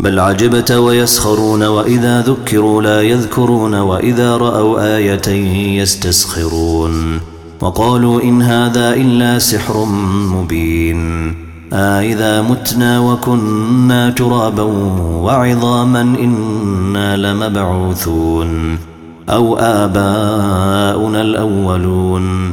بل عجبت ويسخرون وإذا ذكروا لا يذكرون وإذا رأوا آية يستسخرون وقالوا إن هذا إلا سحر مبين آئذا متنا وكنا ترابا وعظاما إنا لمبعوثون أو آباؤنا الأولون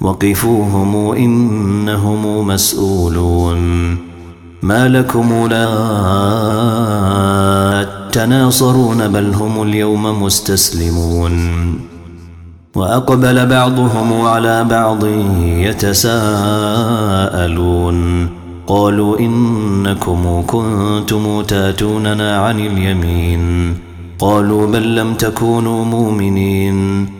وقفوهم إنهم مسؤولون. ما لكم لا تناصرون بل هم اليوم مستسلمون. وأقبل بعضهم على بعض يتساءلون. قالوا إنكم كنتم تاتوننا عن اليمين. قالوا بل لم تكونوا مؤمنين.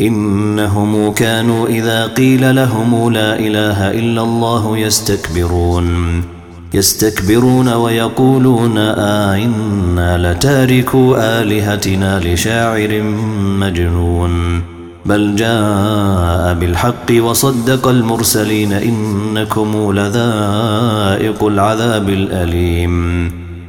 إنهم كانوا إذا قيل لهم لا إله إلا الله يستكبرون. يستكبرون ويقولون آئنا لتاركوا آلهتنا لشاعر مجنون. بل جاء بالحق وصدق المرسلين إنكم لذائق العذاب الأليم.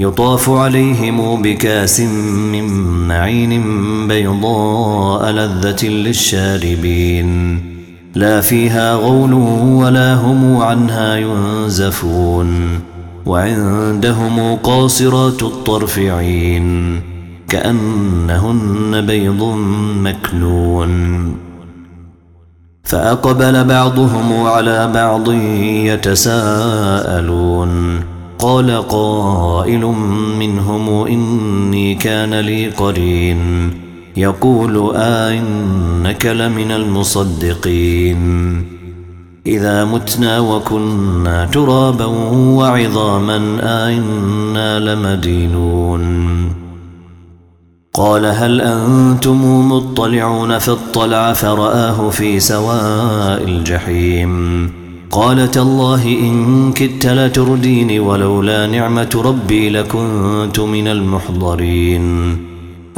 يطاف عليهم بكاس من معين بيضاء لذة للشاربين. لا فيها غول ولا هم عنها ينزفون. وعندهم قاصرات الطرف عين كأنهن بيض مكنون. فأقبل بعضهم على بعض يتساءلون. قال قائل منهم إني كان لي قرين. يقول آئنك لمن المصدقين. إذا متنا وكنا ترابا وعظاما آئنا لمدينون. قال هل أنتم مطلعون فاطلع فرآه في سواء الجحيم؟ قالت الله إن كدت لترديني ولولا نعمة ربي لكنت من المحضرين.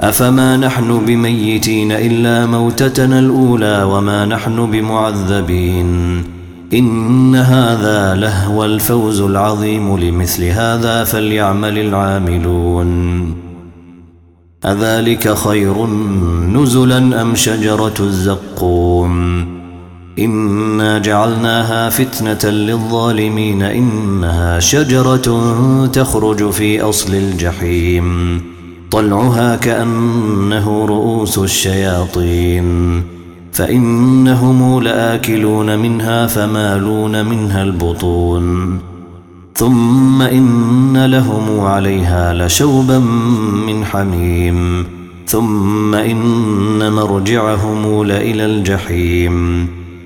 أفما نحن بميتين إلا موتتنا الأولى وما نحن بمعذبين. إن هذا لهو الفوز العظيم لمثل هذا فليعمل العاملون. أذلك خير نزلا أم شجرة الزقوم؟ إنا جعلناها فتنة للظالمين إنها شجرة تخرج في أصل الجحيم. طلعها كأنه رؤوس الشياطين. فإنهم لآكلون منها فمالون منها البطون. ثم إن لهم عليها لشوبا من حميم. ثم إن مرجعهم لإلى الجحيم.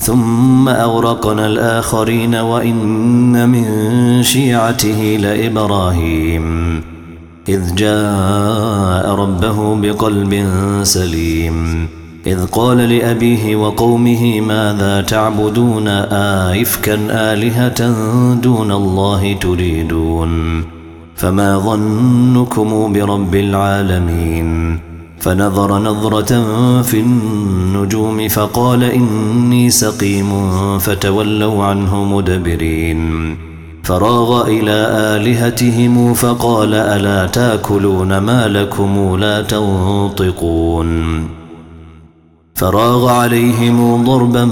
ثم أورقنا الآخرين وإن من شيعته لإبراهيم. إذ جاء ربه بقلب سليم. إذ قال لأبيه وقومه ماذا تعبدون آئفكا آلهة دون الله تريدون؟ فما ظنكم برب العالمين. فنظر نظرة في النجوم فقال إني سقيم فتولوا عنه مدبرين. فراغ إلى آلهتهم فقال ألا تأكلون ما لكم لا تنطقون. فراغ عليهم ضربا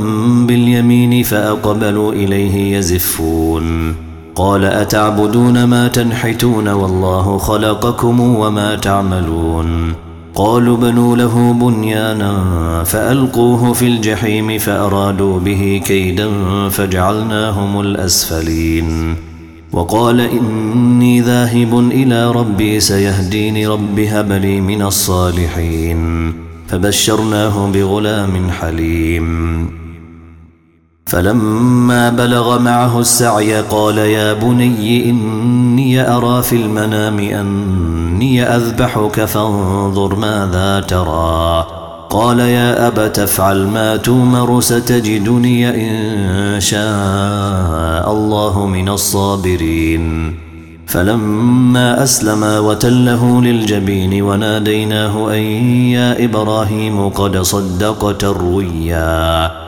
باليمين فأقبلوا إليه يزفون. قال أتعبدون ما تنحتون والله خلقكم وما تعملون. قالوا بنوا له بنيانا فألقوه في الجحيم فأرادوا به كيدا فجعلناهم الأسفلين. وقال إني ذاهب إلى ربي سيهديني رب هب لي من الصالحين. فبشرناه بغلام حليم. فلما بلغ معه السعي قال يا بني إني أرى في المنام أني أذبحك فانظر ماذا ترى. قال يا أب تفعل ما تومر ستجدني إن شاء الله من الصابرين. فلما أسلما وتله للجبين وناديناه أن يا إبراهيم قد صدقت الرؤيا.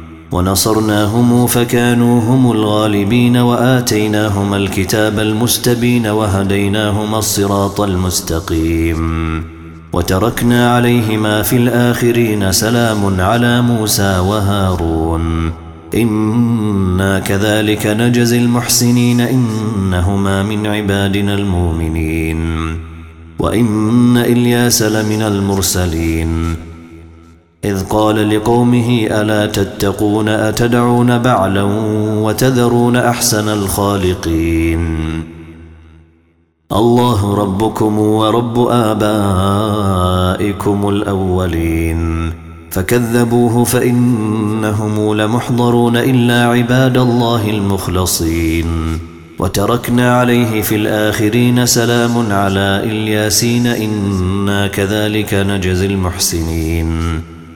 ونصرناهم فكانوا هم الغالبين وآتيناهما الكتاب المستبين وهديناهما الصراط المستقيم وتركنا عليهما في الآخرين سلام على موسى وهارون إنا كذلك نجزي المحسنين إنهما من عبادنا المؤمنين وإن إلياس لمن المرسلين إذ قال لقومه ألا تتقون أتدعون بعلا وتذرون أحسن الخالقين؟ الله ربكم ورب آبائكم الأولين. فكذبوه فإنهم لمحضرون إلا عباد الله المخلصين. وتركنا عليه في الآخرين سلام على إلياسين إنا كذلك نجزي المحسنين.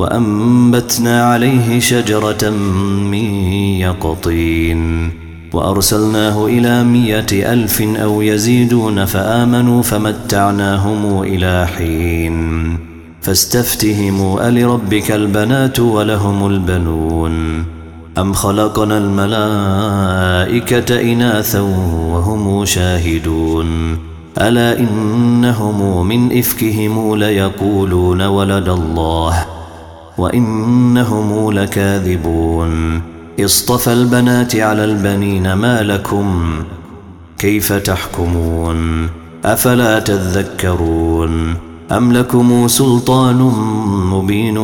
وأنبتنا عليه شجرة من يقطين وأرسلناه إلى مية ألف أو يزيدون فآمنوا فمتعناهم إلى حين فاستفتهموا ألربك البنات ولهم البنون أم خلقنا الملائكة إناثا وهم شاهدون ألا إنهم من إفكهم ليقولون ولد الله وإنهم لكاذبون. اصطفى البنات على البنين ما لكم كيف تحكمون؟ أفلا تذكرون؟ أم لكم سلطان مبين؟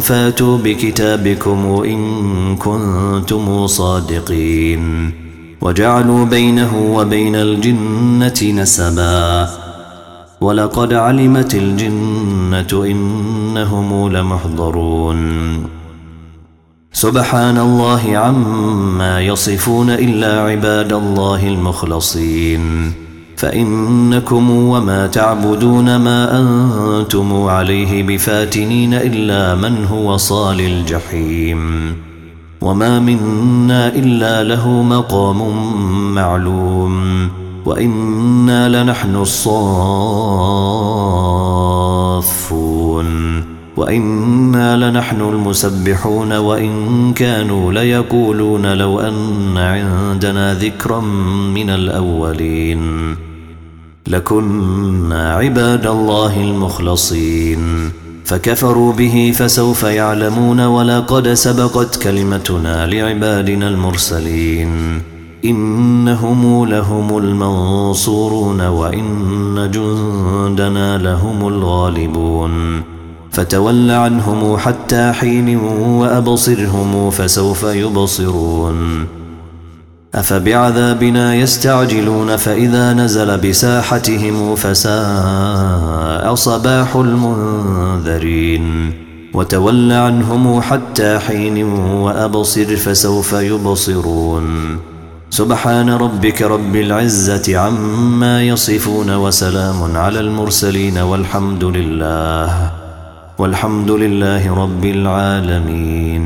فاتوا بكتابكم إن كنتم صادقين. وجعلوا بينه وبين الجنة نسبا. ولقد علمت الجنة إنهم لمحضرون. سبحان الله عما يصفون إلا عباد الله المخلصين. فإنكم وما تعبدون ما أنتم عليه بفاتنين إلا من هو صال الجحيم. وما منا إلا له مقام معلوم. وإنا لنحن الصافون. وإنا لنحن المسبحون وإن كانوا ليقولون لو أن عندنا ذكرا من الأولين. لكنا عباد الله المخلصين. فكفروا به فسوف يعلمون ولقد سبقت كلمتنا لعبادنا المرسلين. إنهم لهم المنصورون وإن جندنا لهم الغالبون. فتول عنهم حتى حين وأبصرهم فسوف يبصرون. أفبعذابنا يستعجلون فإذا نزل بساحتهم فساء صباح المنذرين. وتول عنهم حتى حين وأبصر فسوف يبصرون. سبحان ربك رب العزة عما يصفون وسلام على المرسلين والحمد لله والحمد لله رب العالمين.